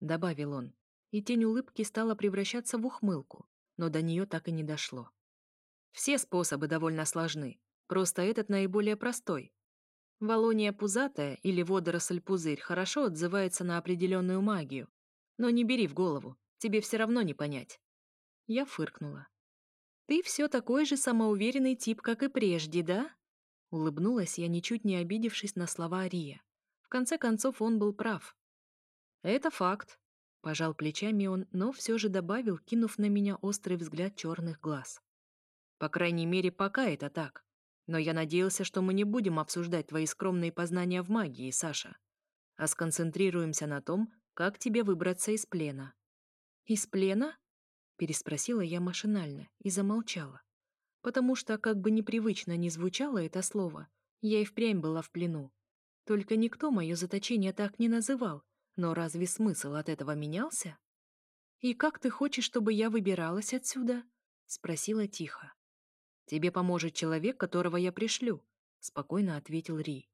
добавил он, и тень улыбки стала превращаться в ухмылку, но до нее так и не дошло. Все способы довольно сложны, просто этот наиболее простой. Волония пузатая или водоросль-пузырь хорошо отзывается на определенную магию, но не бери в голову, тебе все равно не понять. Я фыркнула. «Ты все такой же самоуверенный тип, как и прежде, да?» Улыбнулась я, ничуть не обидевшись на слова Рия. В конце концов, он был прав. «Это факт», — пожал плечами он, но все же добавил, кинув на меня острый взгляд черных глаз. «По крайней мере, пока это так. Но я надеялся, что мы не будем обсуждать твои скромные познания в магии, Саша, а сконцентрируемся на том, как тебе выбраться из плена». «Из плена?» переспросила я машинально и замолчала. Потому что, как бы непривычно ни звучало это слово, я и впрямь была в плену. Только никто мое заточение так не называл, но разве смысл от этого менялся? «И как ты хочешь, чтобы я выбиралась отсюда?» — спросила тихо. «Тебе поможет человек, которого я пришлю», — спокойно ответил Ри.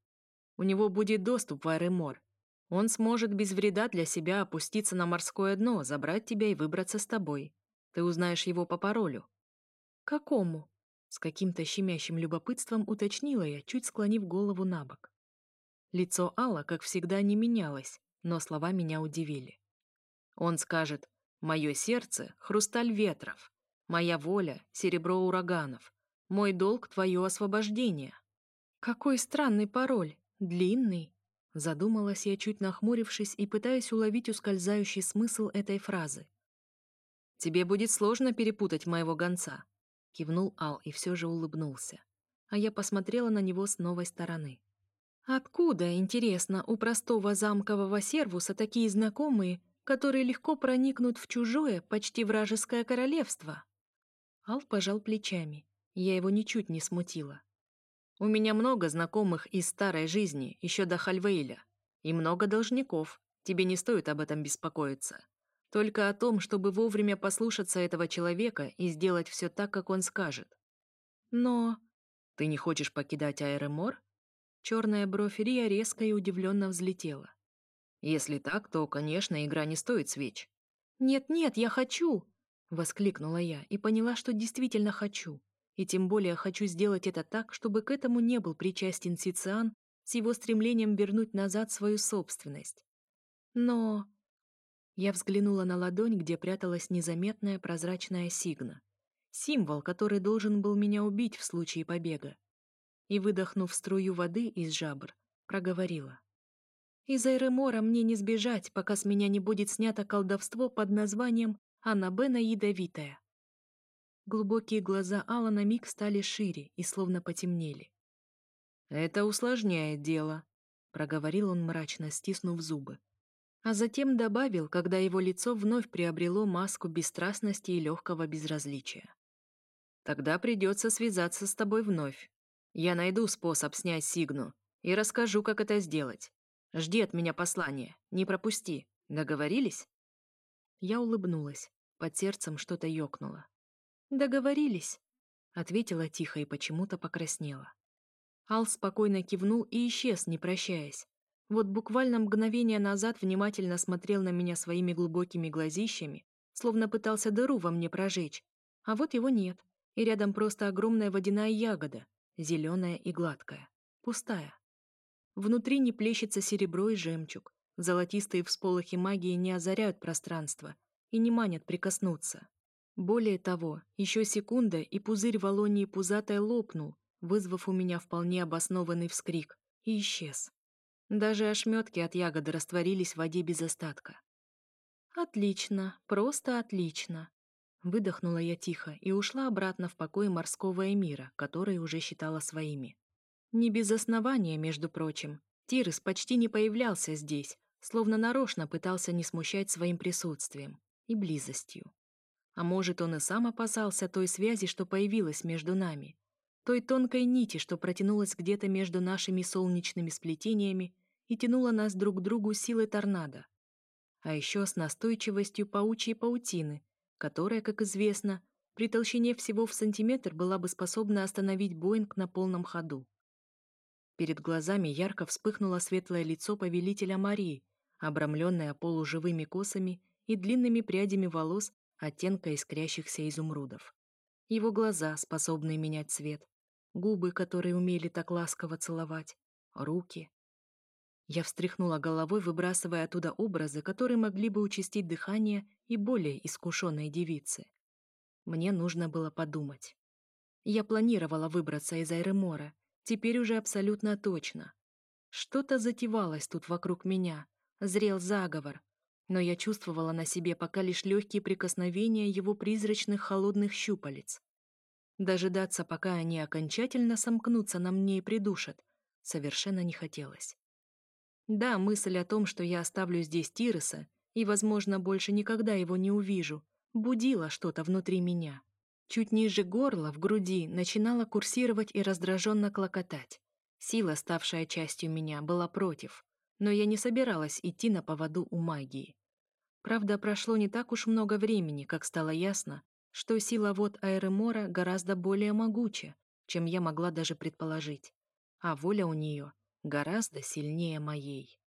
«У него будет доступ в Айремор. Он сможет без вреда для себя опуститься на морское дно, забрать тебя и выбраться с тобой. Ты узнаешь его по паролю». «Какому?» С каким-то щемящим любопытством уточнила я, чуть склонив голову на бок. Лицо Алла, как всегда, не менялось, но слова меня удивили. Он скажет «Мое сердце — хрусталь ветров, моя воля — серебро ураганов, мой долг — твое освобождение». «Какой странный пароль, длинный», задумалась я, чуть нахмурившись и пытаясь уловить ускользающий смысл этой фразы. «Тебе будет сложно перепутать моего гонца», — кивнул Ал и все же улыбнулся. А я посмотрела на него с новой стороны. «Откуда, интересно, у простого замкового сервуса такие знакомые, которые легко проникнут в чужое, почти вражеское королевство?» Ал пожал плечами. Я его ничуть не смутила. «У меня много знакомых из старой жизни, еще до Хальвейля, и много должников. Тебе не стоит об этом беспокоиться. Только о том, чтобы вовремя послушаться этого человека и сделать все так, как он скажет. Но... Ты не хочешь покидать Аэромор? Черная бровь Рия резко и удивленно взлетела. Если так, то, конечно, игра не стоит свеч. «Нет-нет, я хочу!» — воскликнула я и поняла, что действительно хочу. И тем более хочу сделать это так, чтобы к этому не был причастен Сициан с его стремлением вернуть назад свою собственность. Но я взглянула на ладонь, где пряталась незаметная прозрачная сигна. Символ, который должен был меня убить в случае побега. И, выдохнув струю воды из жабр, проговорила. «Из Айремора мне не сбежать, пока с меня не будет снято колдовство под названием Анабена Ядовитая». Глубокие глаза Алла на миг стали шире и словно потемнели. «Это усложняет дело», — проговорил он мрачно, стиснув зубы а затем добавил, когда его лицо вновь приобрело маску бесстрастности и легкого безразличия. «Тогда придется связаться с тобой вновь. Я найду способ снять Сигну и расскажу, как это сделать. Жди от меня послания, не пропусти. Договорились?» Я улыбнулась. Под сердцем что-то ёкнуло. «Договорились», — ответила тихо и почему-то покраснела. Ал спокойно кивнул и исчез, не прощаясь. Вот буквально мгновение назад внимательно смотрел на меня своими глубокими глазищами, словно пытался дыру во мне прожечь. А вот его нет, и рядом просто огромная водяная ягода, зеленая и гладкая, пустая. Внутри не плещется серебро и жемчуг, золотистые всполохи магии не озаряют пространство и не манят прикоснуться. Более того, еще секунда, и пузырь Волонии пузатой лопнул, вызвав у меня вполне обоснованный вскрик, и исчез. Даже ошметки от ягоды растворились в воде без остатка. «Отлично, просто отлично!» Выдохнула я тихо и ушла обратно в покой морского эмира, который уже считала своими. Не без основания, между прочим. Тирес почти не появлялся здесь, словно нарочно пытался не смущать своим присутствием и близостью. А может, он и сам опасался той связи, что появилась между нами, той тонкой нити, что протянулась где-то между нашими солнечными сплетениями и тянула нас друг к другу силой торнадо. А еще с настойчивостью паучьей паутины, которая, как известно, при толщине всего в сантиметр была бы способна остановить Боинг на полном ходу. Перед глазами ярко вспыхнуло светлое лицо повелителя Марии, обрамленное полуживыми косами и длинными прядями волос оттенка искрящихся изумрудов. Его глаза, способные менять цвет, губы, которые умели так ласково целовать, руки. Я встряхнула головой, выбрасывая оттуда образы, которые могли бы участить дыхание и более искушенной девицы. Мне нужно было подумать. Я планировала выбраться из Айремора, теперь уже абсолютно точно. Что-то затевалось тут вокруг меня, зрел заговор, но я чувствовала на себе пока лишь легкие прикосновения его призрачных холодных щупалец. Дожидаться, пока они окончательно сомкнутся на мне и придушат, совершенно не хотелось. Да, мысль о том, что я оставлю здесь Тироса и, возможно, больше никогда его не увижу, будила что-то внутри меня. Чуть ниже горла, в груди, начинала курсировать и раздраженно клокотать. Сила, ставшая частью меня, была против, но я не собиралась идти на поводу у магии. Правда, прошло не так уж много времени, как стало ясно, что сила вод Аэремора гораздо более могуча, чем я могла даже предположить, а воля у нее гораздо сильнее моей.